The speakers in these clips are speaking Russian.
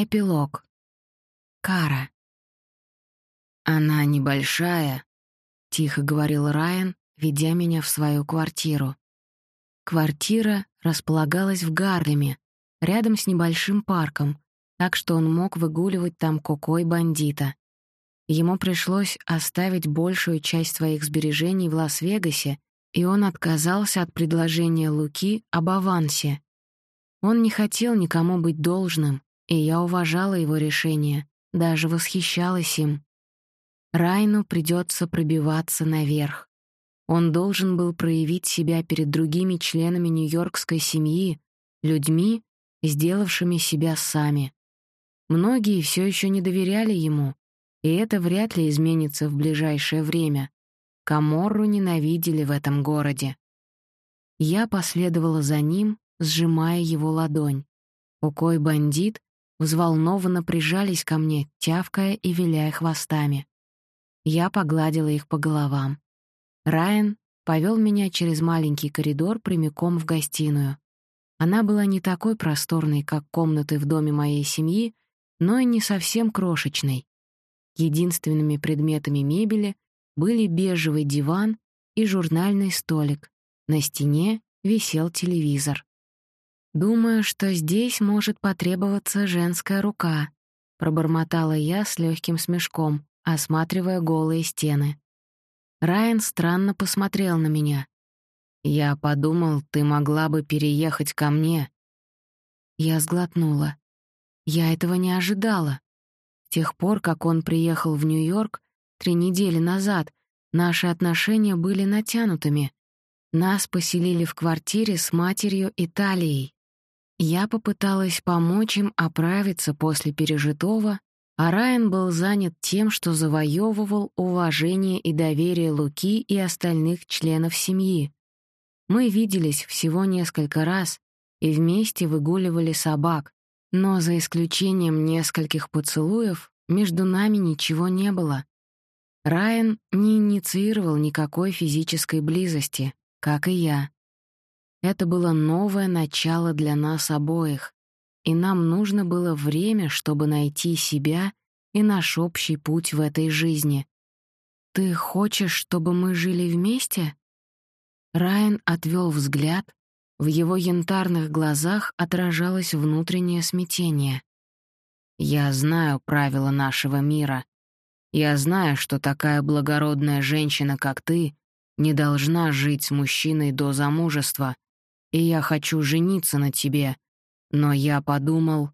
Эпилог. Кара. «Она небольшая», — тихо говорил Райан, ведя меня в свою квартиру. Квартира располагалась в Гарлеме, рядом с небольшим парком, так что он мог выгуливать там кокой бандита. Ему пришлось оставить большую часть своих сбережений в Лас-Вегасе, и он отказался от предложения Луки об авансе. Он не хотел никому быть должным, и я уважала его решение, даже восхищалась им. Райну придется пробиваться наверх. Он должен был проявить себя перед другими членами нью-йоркской семьи, людьми, сделавшими себя сами. Многие все еще не доверяли ему, и это вряд ли изменится в ближайшее время. Каморру ненавидели в этом городе. Я последовала за ним, сжимая его ладонь. Укой-бандит взволнованно прижались ко мне, тявкая и виляя хвостами. Я погладила их по головам. Райан повел меня через маленький коридор прямиком в гостиную. Она была не такой просторной, как комнаты в доме моей семьи, но и не совсем крошечной. Единственными предметами мебели были бежевый диван и журнальный столик. На стене висел телевизор. «Думаю, что здесь может потребоваться женская рука», — пробормотала я с легким смешком, осматривая голые стены. Райан странно посмотрел на меня. «Я подумал, ты могла бы переехать ко мне». Я сглотнула. Я этого не ожидала. С тех пор, как он приехал в Нью-Йорк три недели назад, наши отношения были натянутыми. Нас поселили в квартире с матерью Италией. Я попыталась помочь им оправиться после пережитого, а Райан был занят тем, что завоевывал уважение и доверие Луки и остальных членов семьи. Мы виделись всего несколько раз и вместе выгуливали собак, но за исключением нескольких поцелуев между нами ничего не было. Райан не инициировал никакой физической близости, как и я. Это было новое начало для нас обоих, и нам нужно было время, чтобы найти себя и наш общий путь в этой жизни. «Ты хочешь, чтобы мы жили вместе?» Райан отвел взгляд, в его янтарных глазах отражалось внутреннее смятение. «Я знаю правила нашего мира. Я знаю, что такая благородная женщина, как ты, не должна жить с мужчиной до замужества, и я хочу жениться на тебе. Но я подумал...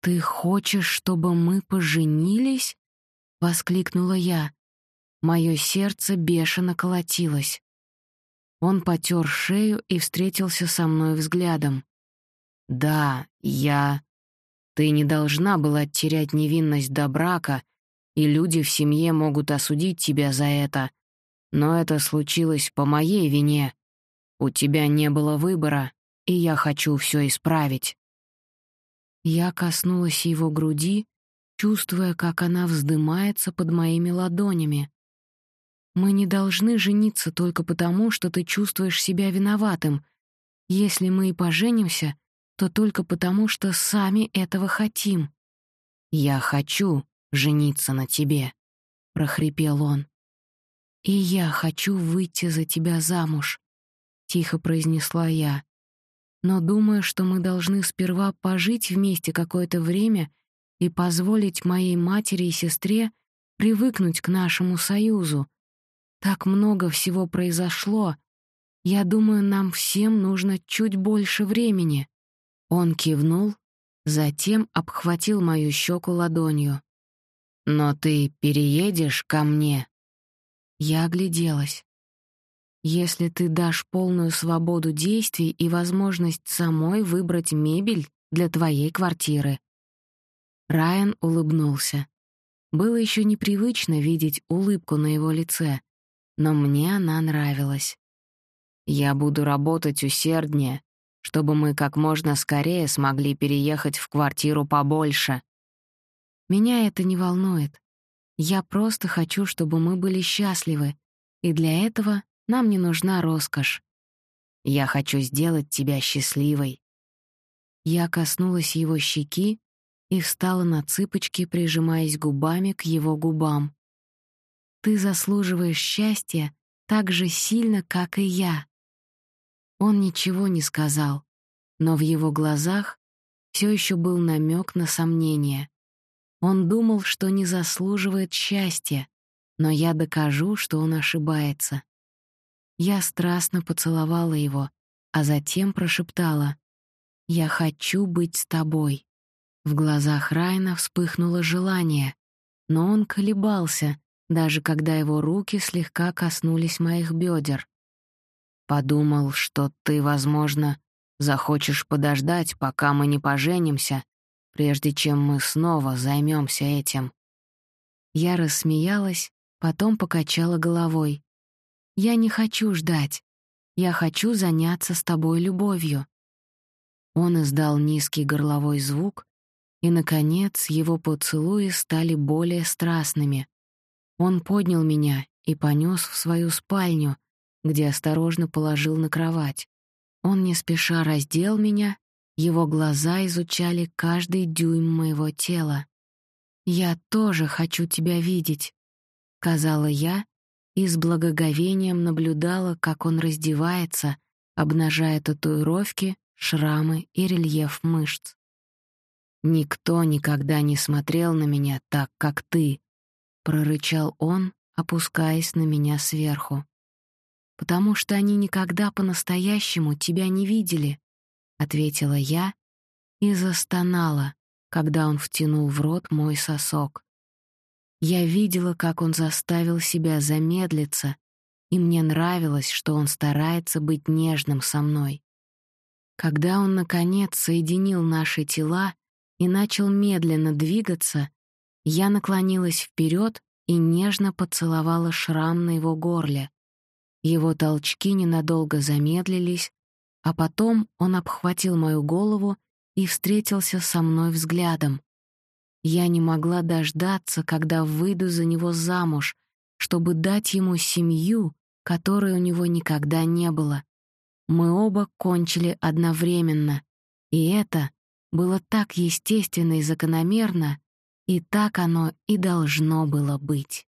«Ты хочешь, чтобы мы поженились?» — воскликнула я. Мое сердце бешено колотилось. Он потер шею и встретился со мной взглядом. «Да, я... Ты не должна была терять невинность до брака, и люди в семье могут осудить тебя за это. Но это случилось по моей вине. У тебя не было выбора, и я хочу все исправить». Я коснулась его груди, чувствуя, как она вздымается под моими ладонями. «Мы не должны жениться только потому, что ты чувствуешь себя виноватым. Если мы и поженимся, то только потому, что сами этого хотим». «Я хочу жениться на тебе», — прохрипел он. «И я хочу выйти за тебя замуж», тихо произнесла я. Но думаю, что мы должны сперва пожить вместе какое-то время и позволить моей матери и сестре привыкнуть к нашему союзу. Так много всего произошло. Я думаю, нам всем нужно чуть больше времени. Он кивнул, затем обхватил мою щеку ладонью. «Но ты переедешь ко мне?» Я огляделась. Если ты дашь полную свободу действий и возможность самой выбрать мебель для твоей квартиры. Райан улыбнулся. Было еще непривычно видеть улыбку на его лице, но мне она нравилась. Я буду работать усерднее, чтобы мы как можно скорее смогли переехать в квартиру побольше. Меня это не волнует. Я просто хочу, чтобы мы были счастливы, и для этого нам не нужна роскошь. Я хочу сделать тебя счастливой». Я коснулась его щеки, и встала на цыпочки, прижимаясь губами к его губам. «Ты заслуживаешь счастья так же сильно, как и я». Он ничего не сказал, но в его глазах все еще был намек на сомнение. Он думал, что не заслуживает счастья, но я докажу, что он ошибается. Я страстно поцеловала его, а затем прошептала «Я хочу быть с тобой». В глазах Райна вспыхнуло желание, но он колебался, даже когда его руки слегка коснулись моих бедер. Подумал, что ты, возможно, захочешь подождать, пока мы не поженимся, прежде чем мы снова займемся этим. Я рассмеялась, потом покачала головой. Я не хочу ждать. Я хочу заняться с тобой любовью. Он издал низкий горловой звук, и, наконец, его поцелуи стали более страстными. Он поднял меня и понес в свою спальню, где осторожно положил на кровать. Он не спеша раздел меня, его глаза изучали каждый дюйм моего тела. «Я тоже хочу тебя видеть», — сказала я и с благоговением наблюдала, как он раздевается, обнажая татуировки, шрамы и рельеф мышц. «Никто никогда не смотрел на меня так, как ты», — прорычал он, опускаясь на меня сверху. «Потому что они никогда по-настоящему тебя не видели», — ответила я и застонала, когда он втянул в рот мой сосок. Я видела, как он заставил себя замедлиться, и мне нравилось, что он старается быть нежным со мной. Когда он, наконец, соединил наши тела, и начал медленно двигаться, я наклонилась вперед и нежно поцеловала шрам на его горле. Его толчки ненадолго замедлились, а потом он обхватил мою голову и встретился со мной взглядом. Я не могла дождаться, когда выйду за него замуж, чтобы дать ему семью, которой у него никогда не было. Мы оба кончили одновременно, и это было так естественно и закономерно, и так оно и должно было быть.